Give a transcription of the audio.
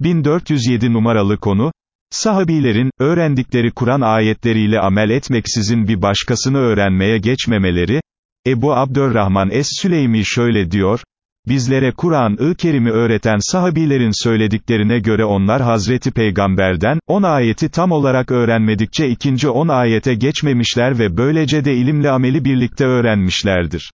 1407 numaralı konu, sahabilerin, öğrendikleri Kur'an ayetleriyle amel etmeksizin bir başkasını öğrenmeye geçmemeleri, Ebu Abdurrahman Es-Süleymi şöyle diyor, Bizlere Kur'an-ı Kerim'i öğreten sahabilerin söylediklerine göre onlar Hazreti Peygamber'den, 10 ayeti tam olarak öğrenmedikçe ikinci 10 ayete geçmemişler ve böylece de ilimle ameli birlikte öğrenmişlerdir.